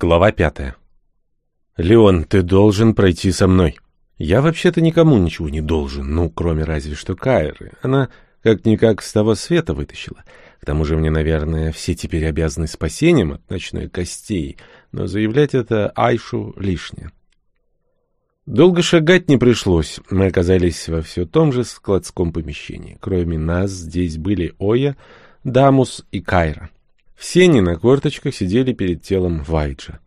Глава пятая. «Леон, ты должен пройти со мной». Я вообще-то никому ничего не должен, ну, кроме разве что Кайры. Она как-никак с того света вытащила. К тому же мне, наверное, все теперь обязаны спасением от ночной костей, но заявлять это Айшу лишнее. Долго шагать не пришлось. Мы оказались во все том же складском помещении. Кроме нас здесь были Оя, Дамус и Кайра. Все они на корточках сидели перед телом Вайджа.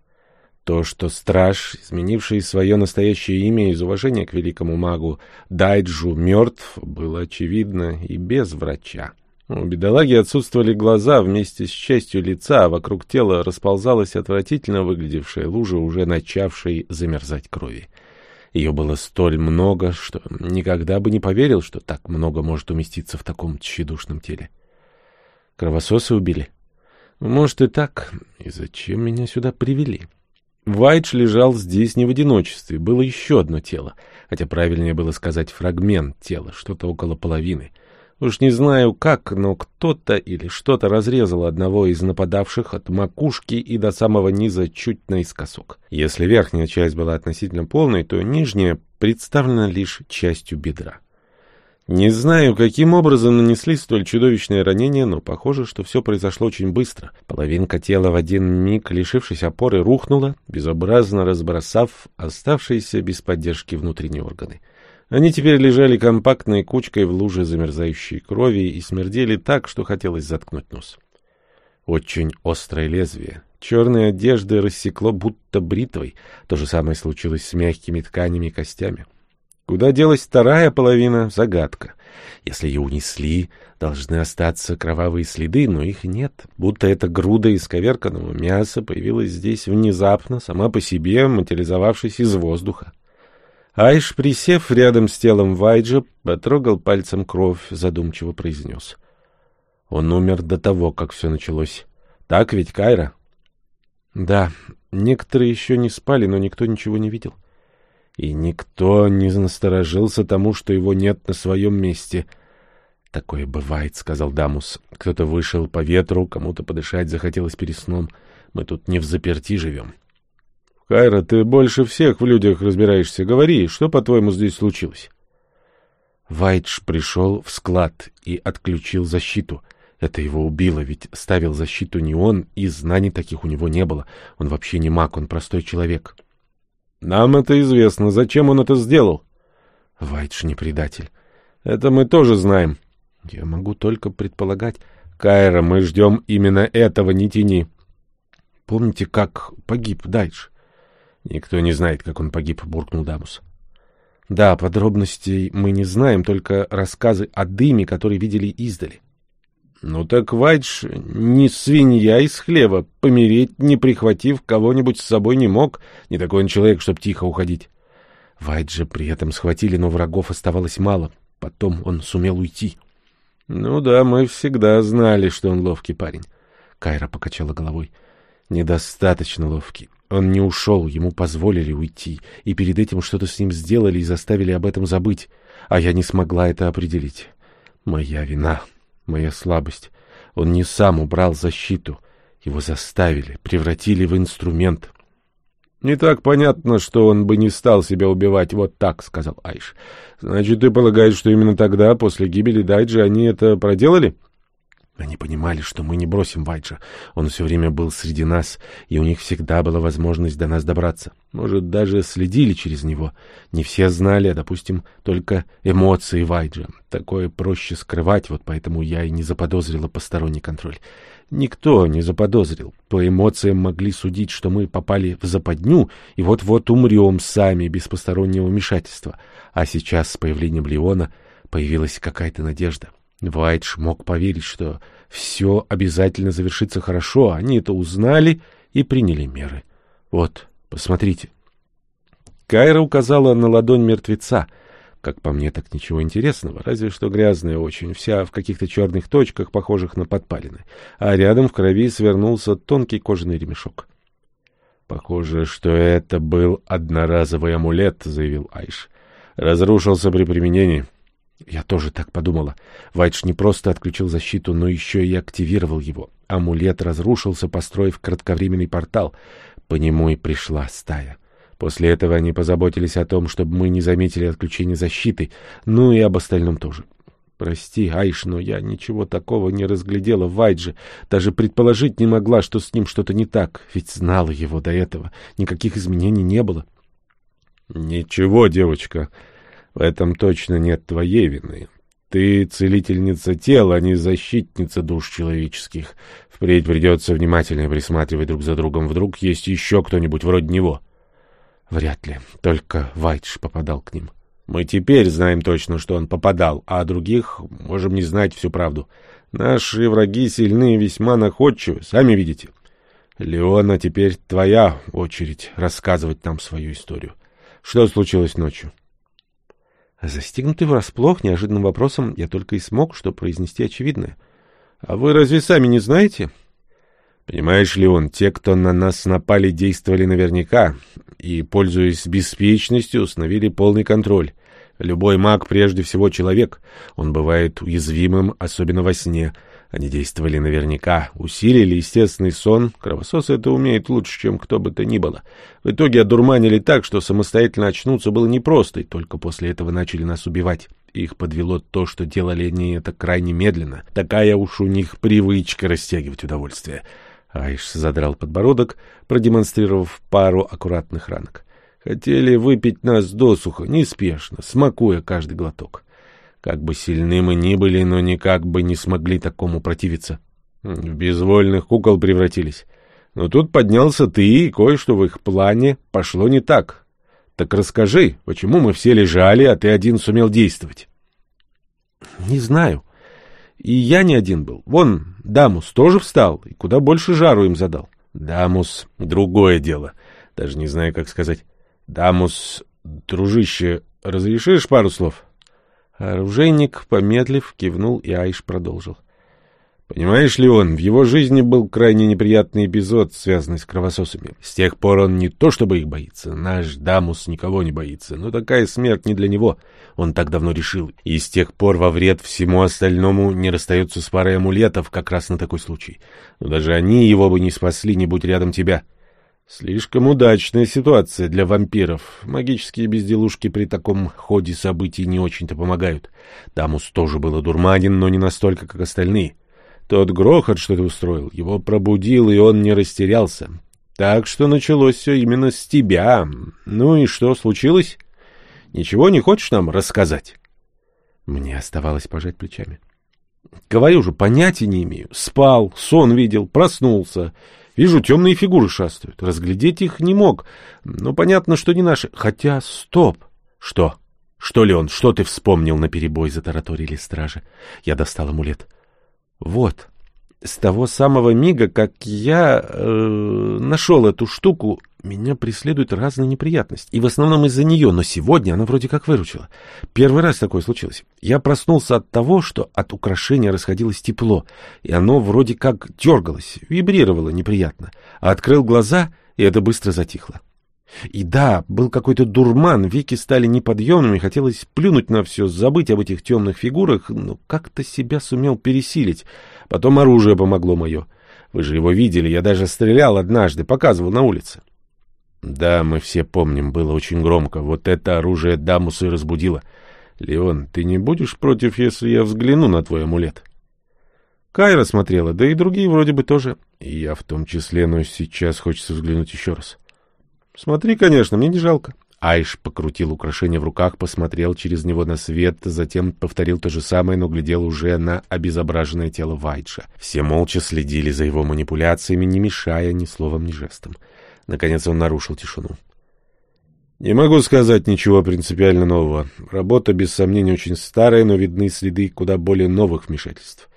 То, что страж, изменивший свое настоящее имя из уважения к великому магу Дайджу, мертв, было очевидно и без врача. У бедолаги отсутствовали глаза вместе с частью лица, а вокруг тела расползалась отвратительно выглядевшая лужа, уже начавшей замерзать крови. Ее было столь много, что никогда бы не поверил, что так много может уместиться в таком тщедушном теле. Кровососы убили? Может и так. И зачем меня сюда привели? Вайдж лежал здесь не в одиночестве, было еще одно тело, хотя правильнее было сказать фрагмент тела, что-то около половины. Уж не знаю как, но кто-то или что-то разрезало одного из нападавших от макушки и до самого низа чуть наискосок. Если верхняя часть была относительно полной, то нижняя представлена лишь частью бедра. Не знаю, каким образом нанесли столь чудовищное ранение, но похоже, что все произошло очень быстро. Половинка тела в один миг, лишившись опоры, рухнула, безобразно разбросав оставшиеся без поддержки внутренние органы. Они теперь лежали компактной кучкой в луже замерзающей крови и смердели так, что хотелось заткнуть нос. Очень острое лезвие. Черные одежды рассекло будто бритвой. То же самое случилось с мягкими тканями и костями. Куда делась вторая половина — загадка. Если ее унесли, должны остаться кровавые следы, но их нет. Будто эта груда исковерканного мяса появилась здесь внезапно, сама по себе, материализовавшись из воздуха. Айш, присев рядом с телом Вайджа, потрогал пальцем кровь, задумчиво произнес. Он умер до того, как все началось. Так ведь, Кайра? Да, некоторые еще не спали, но никто ничего не видел. И никто не насторожился тому, что его нет на своем месте. «Такое бывает», — сказал Дамус. «Кто-то вышел по ветру, кому-то подышать захотелось перед сном. Мы тут не в заперти живем». «Кайра, ты больше всех в людях разбираешься. Говори, что, по-твоему, здесь случилось?» Вайдж пришел в склад и отключил защиту. Это его убило, ведь ставил защиту не он, и знаний таких у него не было. Он вообще не маг, он простой человек. Нам это известно. Зачем он это сделал? Вайтш не предатель. Это мы тоже знаем. Я могу только предполагать. Кайра, мы ждем именно этого, не тяни. Помните, как погиб Дайдж? Никто не знает, как он погиб, буркнул Дамус. Да, подробностей мы не знаем, только рассказы о дыме, который видели издали. Ну так Вайдж не свинья из хлева, помереть, не прихватив кого-нибудь с собой не мог. Не такой он человек, чтоб тихо уходить. Вайджа при этом схватили, но врагов оставалось мало. Потом он сумел уйти. Ну да, мы всегда знали, что он ловкий парень. Кайра покачала головой. Недостаточно ловкий. Он не ушел, ему позволили уйти, и перед этим что-то с ним сделали и заставили об этом забыть, а я не смогла это определить. Моя вина моя слабость. Он не сам убрал защиту. Его заставили, превратили в инструмент. — Не так понятно, что он бы не стал себя убивать вот так, — сказал Айш. — Значит, ты полагаешь, что именно тогда, после гибели Дайджи, они это проделали? — они понимали, что мы не бросим Вайджа. Он все время был среди нас, и у них всегда была возможность до нас добраться. Может, даже следили через него. Не все знали, а, допустим, только эмоции Вайджа. Такое проще скрывать, вот поэтому я и не заподозрила посторонний контроль. Никто не заподозрил. По эмоциям могли судить, что мы попали в западню и вот-вот умрем сами без постороннего вмешательства. А сейчас с появлением Леона появилась какая-то надежда. — Вайтш мог поверить, что все обязательно завершится хорошо, они это узнали и приняли меры. Вот, посмотрите. Кайра указала на ладонь мертвеца. Как по мне, так ничего интересного, разве что грязная очень, вся в каких-то черных точках, похожих на подпалины. А рядом в крови свернулся тонкий кожаный ремешок. «Похоже, что это был одноразовый амулет», — заявил Айш. «Разрушился при применении. Я тоже так подумала. Вайдж не просто отключил защиту, но еще и активировал его. Амулет разрушился, построив кратковременный портал. По нему и пришла стая. После этого они позаботились о том, чтобы мы не заметили отключения защиты, ну и об остальном тоже. Прости, Айш, но я ничего такого не разглядела в Вайдже. Даже предположить не могла, что с ним что-то не так, ведь знала его до этого. Никаких изменений не было. Ничего, девочка, в этом точно нет твоей вины. Ты целительница тела, а не защитница душ человеческих. Впредь придется внимательно присматривать друг за другом. Вдруг есть еще кто-нибудь вроде него. Вряд ли. Только Вайдж попадал к ним. Мы теперь знаем точно, что он попадал, а о других можем не знать всю правду. Наши враги сильны и весьма находчивы, сами видите. Леона, теперь твоя очередь рассказывать нам свою историю. Что случилось ночью? Застигнутый врасплох неожиданным вопросом, я только и смог, что произнести очевидное. — А вы разве сами не знаете? — Понимаешь ли он, те, кто на нас напали, действовали наверняка и, пользуясь беспечностью, установили полный контроль. Любой маг прежде всего человек. Он бывает уязвимым, особенно во сне — они действовали наверняка, усилили естественный сон. Кровососы это умеют лучше, чем кто бы то ни было. В итоге одурманили так, что самостоятельно очнуться было непросто, и только после этого начали нас убивать. Их подвело то, что делали они это крайне медленно. Такая уж у них привычка растягивать удовольствие. Айш задрал подбородок, продемонстрировав пару аккуратных ранок. Хотели выпить нас досуха, неспешно, смакуя каждый глоток. Как бы сильны мы ни были, но никак бы не смогли такому противиться. В безвольных кукол превратились. Но тут поднялся ты, и кое-что в их плане пошло не так. Так расскажи, почему мы все лежали, а ты один сумел действовать? — Не знаю. И я не один был. Вон, Дамус тоже встал, и куда больше жару им задал. Дамус — другое дело. Даже не знаю, как сказать. Дамус, дружище, разрешишь пару слов? — Оружейник, помедлив, кивнул, и Айш продолжил. Понимаешь ли он, в его жизни был крайне неприятный эпизод, связанный с кровососами. С тех пор он не то чтобы их боится, наш Дамус никого не боится, но такая смерть не для него, он так давно решил. И с тех пор во вред всему остальному не расстается с парой амулетов как раз на такой случай. Но даже они его бы не спасли, не будь рядом тебя. Слишком удачная ситуация для вампиров. Магические безделушки при таком ходе событий не очень-то помогают. Дамус тоже был одурманен, но не настолько, как остальные. Тот грохот, что ты устроил, его пробудил, и он не растерялся. Так что началось все именно с тебя. Ну и что случилось? Ничего не хочешь нам рассказать? Мне оставалось пожать плечами. Говорю же, понятия не имею. Спал, сон видел, проснулся. Вижу, темные фигуры шастают. Разглядеть их не мог. Но понятно, что не наши. Хотя, стоп. Что? Что ли он? Что ты вспомнил на перебой? Затараторили стражи. Я достал амулет. Вот. С того самого мига, как я э, нашел эту штуку, меня преследуют разные неприятности. И в основном из-за нее, но сегодня она вроде как выручила. Первый раз такое случилось. Я проснулся от того, что от украшения расходилось тепло, и оно вроде как дергалось, вибрировало неприятно. А открыл глаза, и это быстро затихло. И да, был какой-то дурман, веки стали неподъемными, хотелось плюнуть на все, забыть об этих темных фигурах, но как-то себя сумел пересилить. Потом оружие помогло мое. Вы же его видели, я даже стрелял однажды, показывал на улице. Да, мы все помним, было очень громко. Вот это оружие Дамуса и разбудило. Леон, ты не будешь против, если я взгляну на твой амулет? Кайра смотрела, да и другие вроде бы тоже. И я в том числе, но сейчас хочется взглянуть еще раз. Смотри, конечно, мне не жалко. Айш покрутил украшение в руках, посмотрел через него на свет, затем повторил то же самое, но глядел уже на обезображенное тело Вайджа. Все молча следили за его манипуляциями, не мешая ни словом, ни жестом. Наконец он нарушил тишину. «Не могу сказать ничего принципиально нового. Работа, без сомнения, очень старая, но видны следы куда более новых вмешательств.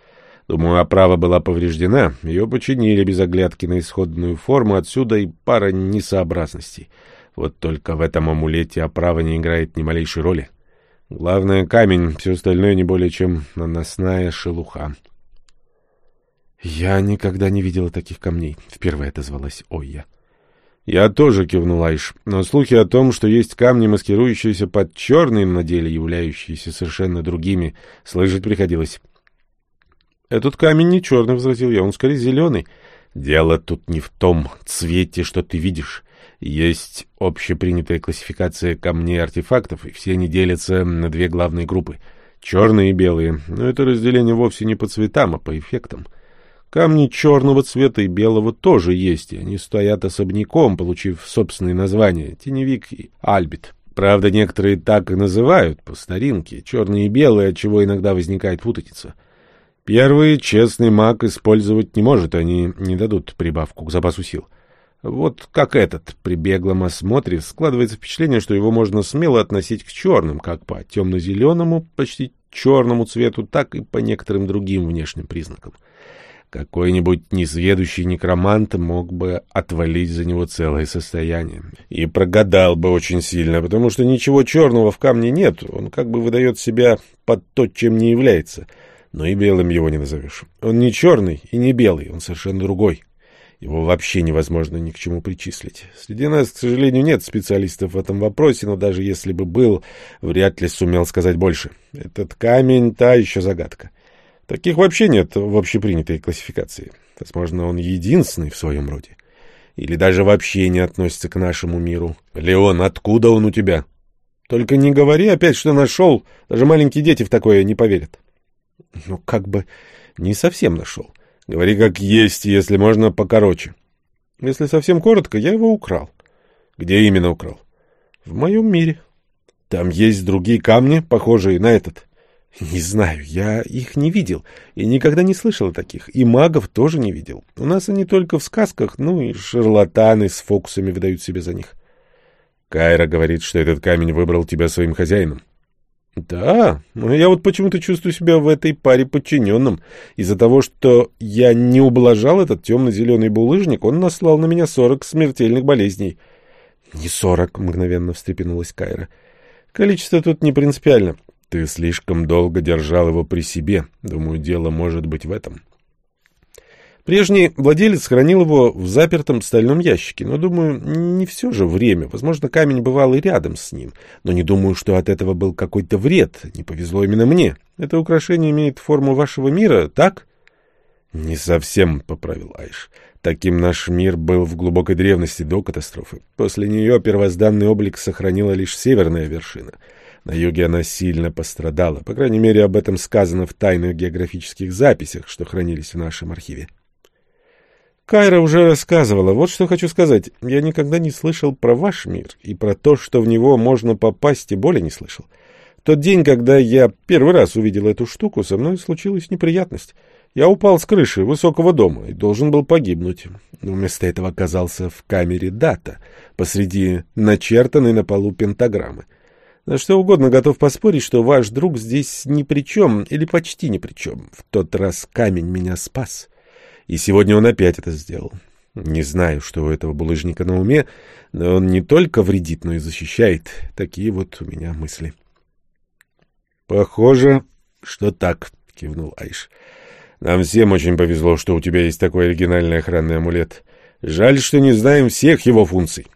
Думаю, оправа была повреждена, ее починили без оглядки на исходную форму, отсюда и пара несообразностей. Вот только в этом амулете оправа не играет ни малейшей роли. Главное — камень, все остальное не более чем наносная шелуха». «Я никогда не видела таких камней», — впервые отозвалась Ойя. Я тоже кивнул Айш, но слухи о том, что есть камни, маскирующиеся под черным, на деле являющиеся совершенно другими, слышать приходилось. «Этот камень не черный», — возразил я, — «он скорее зеленый. Дело тут не в том цвете, что ты видишь. Есть общепринятая классификация камней артефактов, и все они делятся на две главные группы — черные и белые. Но это разделение вовсе не по цветам, а по эффектам. Камни черного цвета и белого тоже есть, и они стоят особняком, получив собственные названия — теневик и альбит. Правда, некоторые так и называют, по старинке, черные и белые, от чего иногда возникает путаница. Первый честный маг использовать не может, они не дадут прибавку к запасу сил. Вот как этот, при беглом осмотре, складывается впечатление, что его можно смело относить к черным, как по темно-зеленому, почти черному цвету, так и по некоторым другим внешним признакам. Какой-нибудь несведущий некромант мог бы отвалить за него целое состояние. И прогадал бы очень сильно, потому что ничего черного в камне нет, он как бы выдает себя под то, чем не является. Но и белым его не назовешь. Он не черный и не белый, он совершенно другой. Его вообще невозможно ни к чему причислить. Среди нас, к сожалению, нет специалистов в этом вопросе, но даже если бы был, вряд ли сумел сказать больше. Этот камень — та еще загадка. Таких вообще нет в общепринятой классификации. Возможно, он единственный в своем роде. Или даже вообще не относится к нашему миру. Леон, откуда он у тебя? Только не говори опять, что нашел. Даже маленькие дети в такое не поверят. Ну, как бы не совсем нашел. Говори как есть, если можно покороче. Если совсем коротко, я его украл. Где именно украл? В моем мире. Там есть другие камни, похожие на этот. Не знаю, я их не видел и никогда не слышал о таких. И магов тоже не видел. У нас они только в сказках, ну и шарлатаны с фокусами выдают себе за них. Кайра говорит, что этот камень выбрал тебя своим хозяином. Да, но я вот почему-то чувствую себя в этой паре подчиненным. Из-за того, что я не ублажал этот темно-зеленый булыжник, он наслал на меня сорок смертельных болезней. Не сорок, мгновенно встрепенулась Кайра. Количество тут не принципиально. Ты слишком долго держал его при себе. Думаю, дело может быть в этом. Прежний владелец хранил его в запертом стальном ящике, но, думаю, не все же время. Возможно, камень бывал и рядом с ним, но не думаю, что от этого был какой-то вред. Не повезло именно мне. Это украшение имеет форму вашего мира, так? — Не совсем, — поправил Айш. Таким наш мир был в глубокой древности до катастрофы. После нее первозданный облик сохранила лишь северная вершина. На юге она сильно пострадала. По крайней мере, об этом сказано в тайных географических записях, что хранились в нашем архиве. Кайра уже рассказывала. Вот что хочу сказать. Я никогда не слышал про ваш мир и про то, что в него можно попасть, и более не слышал. тот день, когда я первый раз увидел эту штуку, со мной случилась неприятность. Я упал с крыши высокого дома и должен был погибнуть. Но вместо этого оказался в камере дата, посреди начертанной на полу пентаграммы. На что угодно готов поспорить, что ваш друг здесь ни при чем или почти ни при чем. В тот раз камень меня спас. И сегодня он опять это сделал. Не знаю, что у этого булыжника на уме, но он не только вредит, но и защищает. Такие вот у меня мысли. — Похоже, что так, — кивнул Айш. — Нам всем очень повезло, что у тебя есть такой оригинальный охранный амулет. Жаль, что не знаем всех его функций.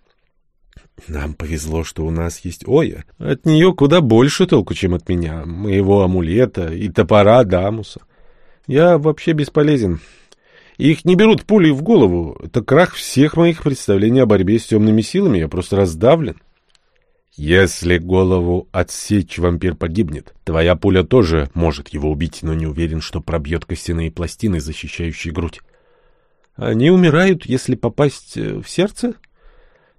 Нам повезло, что у нас есть Оя. От нее куда больше толку, чем от меня, моего амулета и топора Дамуса. Я вообще бесполезен. Их не берут пули в голову. Это крах всех моих представлений о борьбе с темными силами. Я просто раздавлен. Если голову отсечь, вампир погибнет. Твоя пуля тоже может его убить, но не уверен, что пробьет костяные пластины, защищающие грудь. Они умирают, если попасть э, в сердце?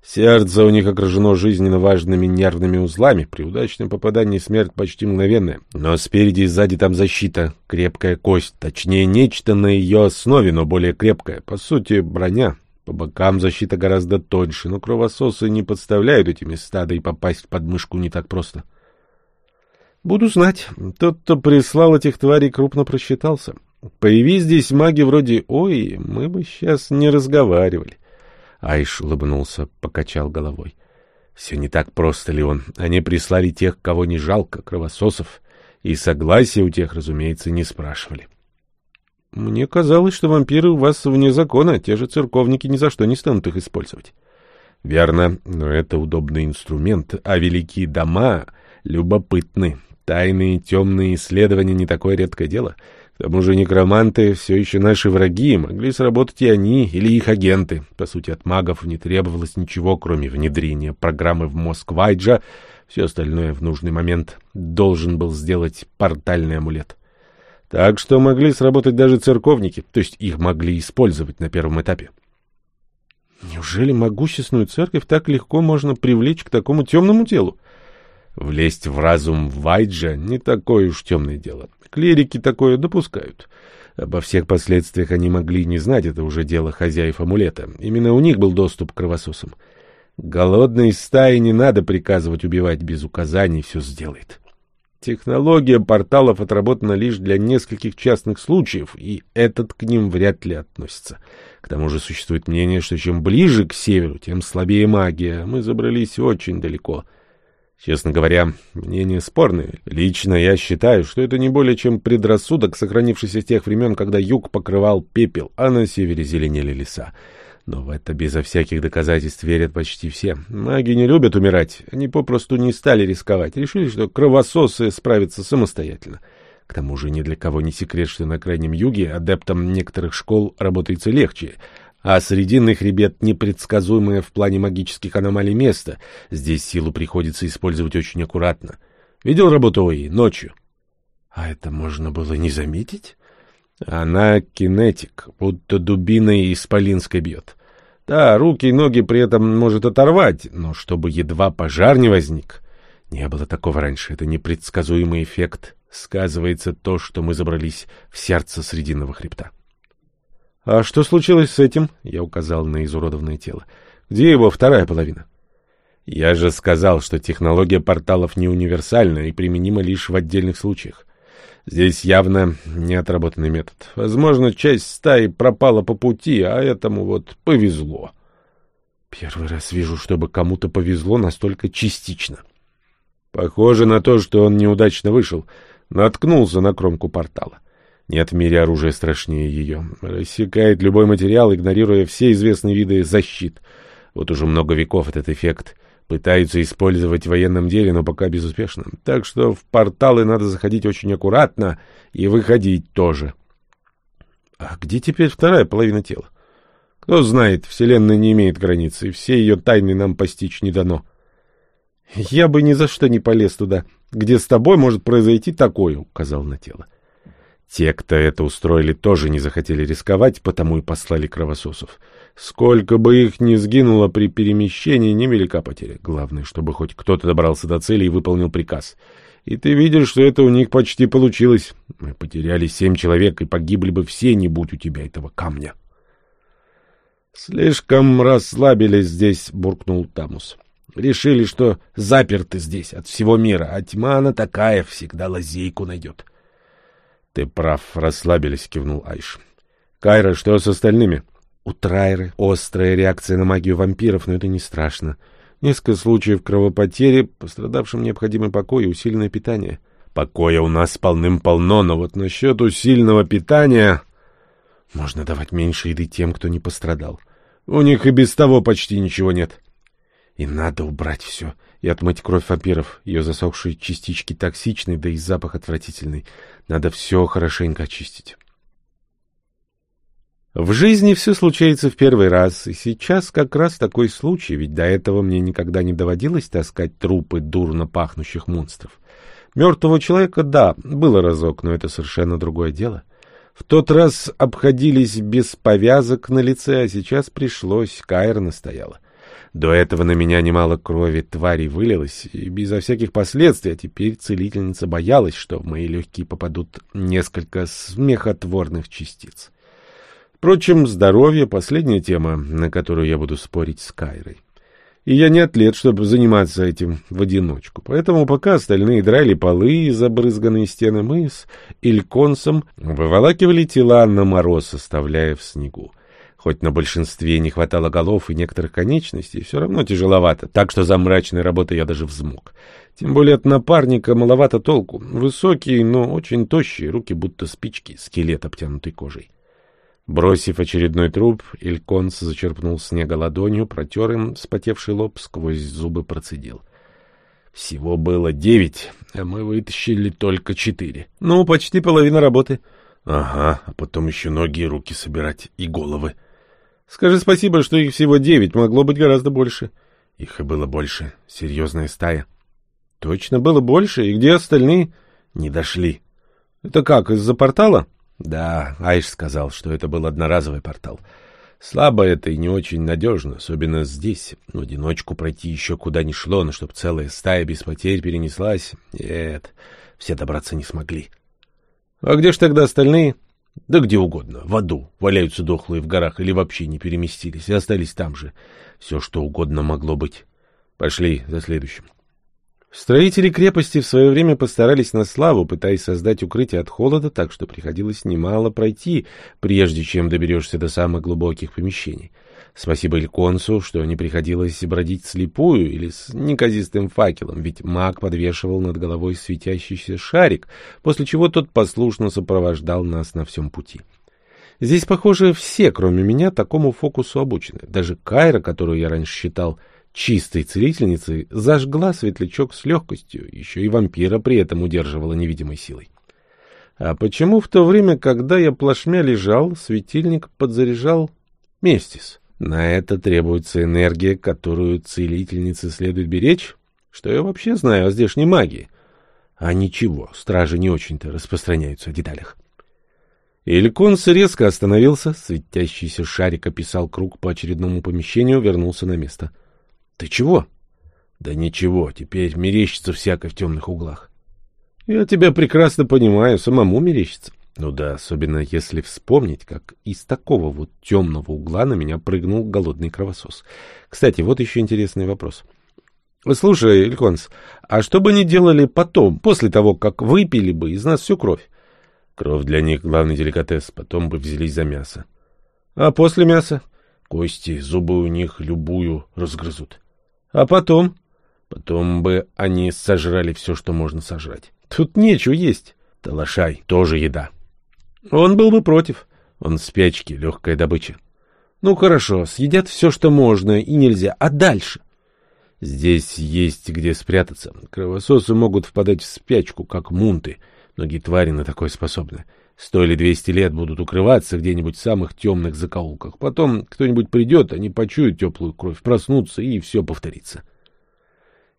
Сердце у них окружено жизненно важными нервными узлами. При удачном попадании смерть почти мгновенная. Но спереди и сзади там защита, крепкая кость. Точнее, нечто на ее основе, но более крепкая. По сути, броня. По бокам защита гораздо тоньше, но кровососы не подставляют эти места, да и попасть под мышку не так просто. Буду знать. Тот, кто прислал этих тварей, крупно просчитался. Появись здесь маги вроде «Ой», мы бы сейчас не разговаривали. Айш улыбнулся, покачал головой. Все не так просто, Леон. Они прислали тех, кого не жалко, кровососов. И согласия у тех, разумеется, не спрашивали. Мне казалось, что вампиры у вас вне закона, те же церковники ни за что не станут их использовать. Верно, но это удобный инструмент, а великие дома любопытны. Тайные темные исследования не такое редкое дело. К тому же некроманты все еще наши враги, могли сработать и они, или их агенты. По сути, от магов не требовалось ничего, кроме внедрения программы в мозг Вайджа. Все остальное в нужный момент должен был сделать портальный амулет. Так что могли сработать даже церковники, то есть их могли использовать на первом этапе. Неужели могущественную церковь так легко можно привлечь к такому темному делу? Влезть в разум Вайджа не такое уж темное дело. Клирики такое допускают. Обо всех последствиях они могли не знать, это уже дело хозяев амулета. Именно у них был доступ к кровососам. Голодной стае не надо приказывать убивать без указаний, все сделает. Технология порталов отработана лишь для нескольких частных случаев, и этот к ним вряд ли относится. К тому же существует мнение, что чем ближе к северу, тем слабее магия. Мы забрались очень далеко. Честно говоря, мнение спорное. Лично я считаю, что это не более чем предрассудок, сохранившийся с тех времен, когда юг покрывал пепел, а на севере зеленели леса. Но в это безо всяких доказательств верят почти все. Маги не любят умирать. Они попросту не стали рисковать. Решили, что кровососы справятся самостоятельно. К тому же ни для кого не секрет, что на Крайнем Юге адептам некоторых школ работается легче. А Срединный хребет непредсказуемое в плане магических аномалий место. Здесь силу приходится использовать очень аккуратно. Видел работу ОИ ночью? А это можно было не заметить? Она кинетик, будто дубиной исполинской бьет. Да, руки и ноги при этом может оторвать, но чтобы едва пожар не возник. Не было такого раньше, это непредсказуемый эффект. Сказывается то, что мы забрались в сердце Срединного хребта. — А что случилось с этим? — я указал на изуродованное тело. — Где его вторая половина? — Я же сказал, что технология порталов не универсальна и применима лишь в отдельных случаях. Здесь явно неотработанный метод. Возможно, часть стаи пропала по пути, а этому вот повезло. Первый раз вижу, чтобы кому-то повезло настолько частично. Похоже на то, что он неудачно вышел, наткнулся на кромку портала. Нет в мире оружия страшнее ее. Рассекает любой материал, игнорируя все известные виды защит. Вот уже много веков этот эффект Пытаются использовать в военном деле, но пока безуспешно. Так что в порталы надо заходить очень аккуратно и выходить тоже. А где теперь вторая половина тела? Кто знает, Вселенная не имеет границ, и все ее тайны нам постичь не дано. Я бы ни за что не полез туда, где с тобой может произойти такое, — указал на тело. Те, кто это устроили, тоже не захотели рисковать, потому и послали кровососов. Сколько бы их ни сгинуло при перемещении, невелика потеря. Главное, чтобы хоть кто-то добрался до цели и выполнил приказ. И ты видишь, что это у них почти получилось. Мы потеряли семь человек, и погибли бы все, не будь у тебя этого камня. Слишком расслабились здесь, буркнул Тамус. Решили, что заперты здесь от всего мира, а тьма она такая, всегда лазейку найдет. — Ты прав, расслабились, — кивнул Айш. — Кайра, что с остальными? У Трайры острая реакция на магию вампиров, но это не страшно. Несколько случаев кровопотери, пострадавшим необходимый покой и усиленное питание. Покоя у нас полным-полно, но вот насчет усиленного питания... Можно давать меньше еды тем, кто не пострадал. У них и без того почти ничего нет. И надо убрать все и отмыть кровь вампиров. Ее засохшие частички токсичны, да и запах отвратительный. Надо все хорошенько очистить. В жизни все случается в первый раз, и сейчас как раз такой случай, ведь до этого мне никогда не доводилось таскать трупы дурно пахнущих монстров. Мертвого человека, да, было разок, но это совершенно другое дело. В тот раз обходились без повязок на лице, а сейчас пришлось, Кайр настояла. До этого на меня немало крови тварей вылилось, и безо всяких последствий, а теперь целительница боялась, что в мои легкие попадут несколько смехотворных частиц. Впрочем, здоровье — последняя тема, на которую я буду спорить с Кайрой. И я не атлет, чтобы заниматься этим в одиночку. Поэтому пока остальные драли полы и забрызганные стены, мы с Ильконсом выволакивали тела на мороз, оставляя в снегу. Хоть на большинстве не хватало голов и некоторых конечностей, все равно тяжеловато, так что за мрачной работой я даже взмок. Тем более от напарника маловато толку. Высокий, но очень тощий, руки будто спички, скелет, обтянутый кожей. Бросив очередной труп, Ильконс зачерпнул снега ладонью, протер им спотевший лоб, сквозь зубы процедил. Всего было девять, а мы вытащили только четыре. Ну, почти половина работы. Ага, а потом еще ноги и руки собирать, и головы. Скажи спасибо, что их всего девять, могло быть гораздо больше. Их и было больше. Серьезная стая. Точно было больше? И где остальные? Не дошли. Это как, из-за портала? Да, Айш сказал, что это был одноразовый портал. Слабо это и не очень надежно, особенно здесь. В одиночку пройти еще куда ни шло, но чтоб целая стая без потерь перенеслась... Нет, все добраться не смогли. А где ж тогда остальные? Да где угодно, в аду. Валяются дохлые в горах или вообще не переместились и остались там же. Все, что угодно могло быть. Пошли за следующим. Строители крепости в свое время постарались на славу, пытаясь создать укрытие от холода, так что приходилось немало пройти, прежде чем доберешься до самых глубоких помещений. Спасибо Ильконсу, что не приходилось бродить слепую или с неказистым факелом, ведь маг подвешивал над головой светящийся шарик, после чего тот послушно сопровождал нас на всем пути. Здесь, похоже, все, кроме меня, такому фокусу обучены. Даже Кайра, которую я раньше считал чистой целительницей зажгла светлячок с легкостью, еще и вампира при этом удерживала невидимой силой. А почему в то время, когда я плашмя лежал, светильник подзаряжал Местис? На это требуется энергия, которую целительнице следует беречь? Что я вообще знаю о здешней магии? А ничего, стражи не очень-то распространяются о деталях. Ильконс резко остановился, светящийся шарик описал круг по очередному помещению, вернулся на место — ты чего? Да ничего, теперь мерещится всякое в темных углах. Я тебя прекрасно понимаю, самому мерещится. Ну да, особенно если вспомнить, как из такого вот темного угла на меня прыгнул голодный кровосос. Кстати, вот еще интересный вопрос. Слушай, Ильконс, а что бы они делали потом, после того, как выпили бы из нас всю кровь? Кровь для них главный деликатес, потом бы взялись за мясо. А после мяса? Кости, зубы у них любую разгрызут. А потом? Потом бы они сожрали все, что можно сожрать. Тут нечего есть. Талашай, тоже еда. Он был бы против. Он в спячке, легкая добыча. Ну хорошо, съедят все, что можно и нельзя. А дальше? Здесь есть где спрятаться. Кровососы могут впадать в спячку, как мунты. Многие твари на такое способны. Сто или двести лет будут укрываться где-нибудь в самых темных закоулках. Потом кто-нибудь придет, они почуют теплую кровь, проснутся, и все повторится.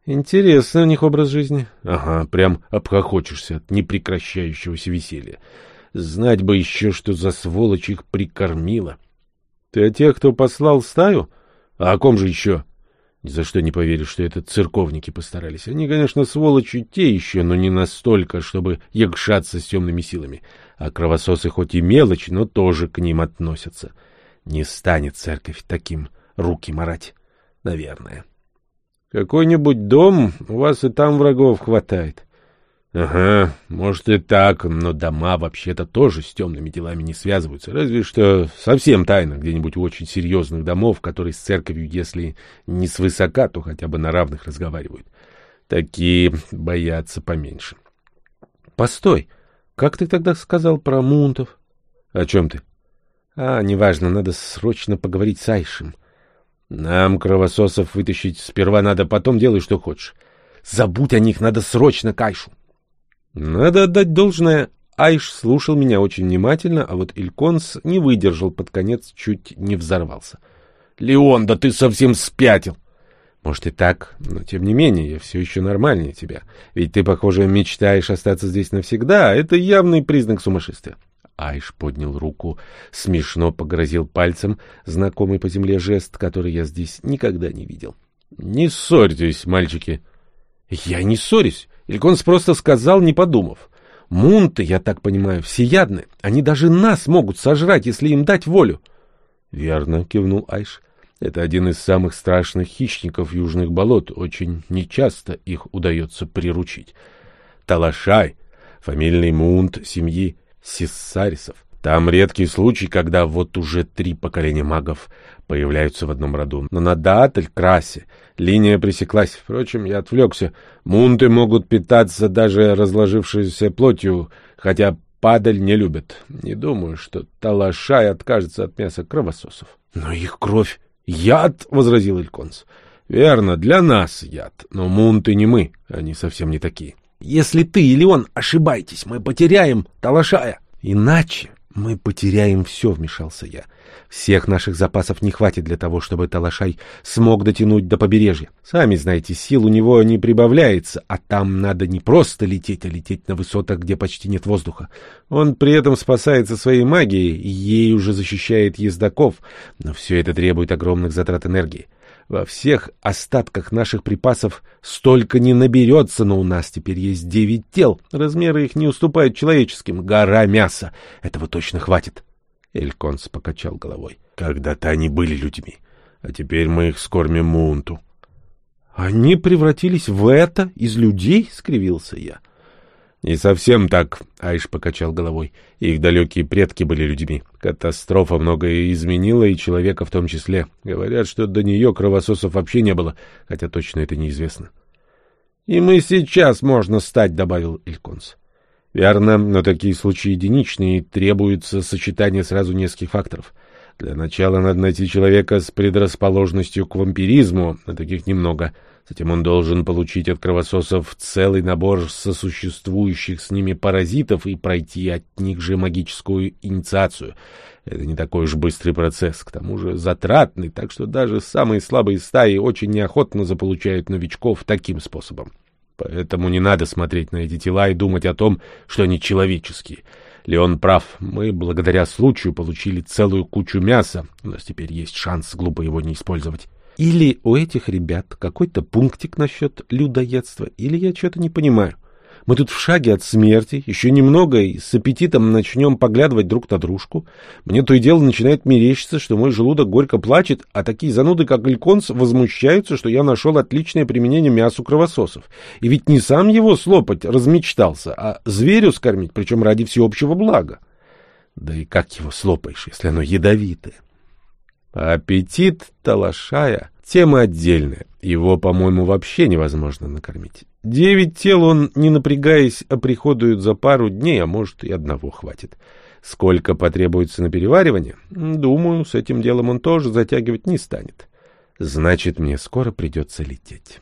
Интересно у них образ жизни. Ага, прям обхохочешься от непрекращающегося веселья. Знать бы еще, что за сволочь их прикормила. Ты о тех, кто послал стаю? А о ком же еще? Ни за что не поверю, что это церковники постарались. Они, конечно, сволочи те еще, но не настолько, чтобы якшаться с темными силами. А кровососы хоть и мелочь, но тоже к ним относятся. Не станет церковь таким руки марать, наверное. Какой-нибудь дом, у вас и там врагов хватает. Ага, может и так, но дома вообще-то тоже с темными делами не связываются, разве что совсем тайно где-нибудь у очень серьезных домов, которые с церковью, если не свысока, то хотя бы на равных разговаривают. Такие боятся поменьше. Постой, как ты тогда сказал про мунтов? О чем ты? А, неважно, надо срочно поговорить с Айшем. Нам кровососов вытащить сперва надо, потом делай, что хочешь. Забудь о них, надо срочно к Айшу. Надо отдать должное, Айш слушал меня очень внимательно, а вот Ильконс не выдержал под конец, чуть не взорвался. — Леон, да ты совсем спятил! — Может и так, но тем не менее я все еще нормальнее тебя. Ведь ты, похоже, мечтаешь остаться здесь навсегда, а это явный признак сумасшествия. Айш поднял руку, смешно погрозил пальцем, знакомый по земле жест, который я здесь никогда не видел. — Не ссорьтесь, мальчики. — Я не ссорюсь. Ильконс просто сказал, не подумав. Мунты, я так понимаю, всеядны. Они даже нас могут сожрать, если им дать волю. — Верно, — кивнул Айш. Это один из самых страшных хищников южных болот. Очень нечасто их удается приручить. Талашай, фамильный мунт семьи Сиссарисов. Там редкий случай, когда вот уже три поколения магов появляются в одном роду. Но на Даатль-Красе линия пресеклась. Впрочем, я отвлекся. Мунты могут питаться даже разложившейся плотью, хотя падаль не любят. Не думаю, что Талашай откажется от мяса кровососов. — Но их кровь — яд, — возразил Ильконс. — Верно, для нас яд, но мунты не мы, они совсем не такие. — Если ты или он ошибаетесь, мы потеряем Талашая. Иначе мы потеряем все, вмешался я. Всех наших запасов не хватит для того, чтобы Талашай смог дотянуть до побережья. Сами знаете, сил у него не прибавляется, а там надо не просто лететь, а лететь на высотах, где почти нет воздуха. Он при этом спасается своей магией, и ей уже защищает ездаков, но все это требует огромных затрат энергии. Во всех остатках наших припасов столько не наберется, но у нас теперь есть девять тел. Размеры их не уступают человеческим. Гора мяса. Этого точно хватит. Эльконс покачал головой. Когда-то они были людьми, а теперь мы их скормим Мунту. Они превратились в это из людей, скривился я. Не совсем так, Айш покачал головой. Их далекие предки были людьми. Катастрофа многое изменила, и человека в том числе. Говорят, что до нее кровососов вообще не было, хотя точно это неизвестно. И мы сейчас можно стать, добавил Ильконс. Верно, но такие случаи единичные, и требуется сочетание сразу нескольких факторов. Для начала надо найти человека с предрасположенностью к вампиризму, а таких немного. Затем он должен получить от кровососов целый набор сосуществующих с ними паразитов и пройти от них же магическую инициацию. Это не такой уж быстрый процесс, к тому же затратный, так что даже самые слабые стаи очень неохотно заполучают новичков таким способом. Поэтому не надо смотреть на эти тела и думать о том, что они человеческие. Леон прав. Мы, благодаря случаю, получили целую кучу мяса. У нас теперь есть шанс глупо его не использовать. Или у этих ребят какой-то пунктик насчет людоедства, или я что-то не понимаю. Мы тут в шаге от смерти, еще немного и с аппетитом начнем поглядывать друг на дружку. Мне то и дело начинает мерещиться, что мой желудок горько плачет, а такие зануды, как Ильконс, возмущаются, что я нашел отличное применение мясу кровососов. И ведь не сам его слопать размечтался, а зверю скормить, причем ради всеобщего блага. Да и как его слопаешь, если оно ядовитое? Аппетит талашая — тема отдельная. Его, по-моему, вообще невозможно накормить. Девять тел он, не напрягаясь, оприходует за пару дней, а может и одного хватит. Сколько потребуется на переваривание? Думаю, с этим делом он тоже затягивать не станет. Значит, мне скоро придется лететь.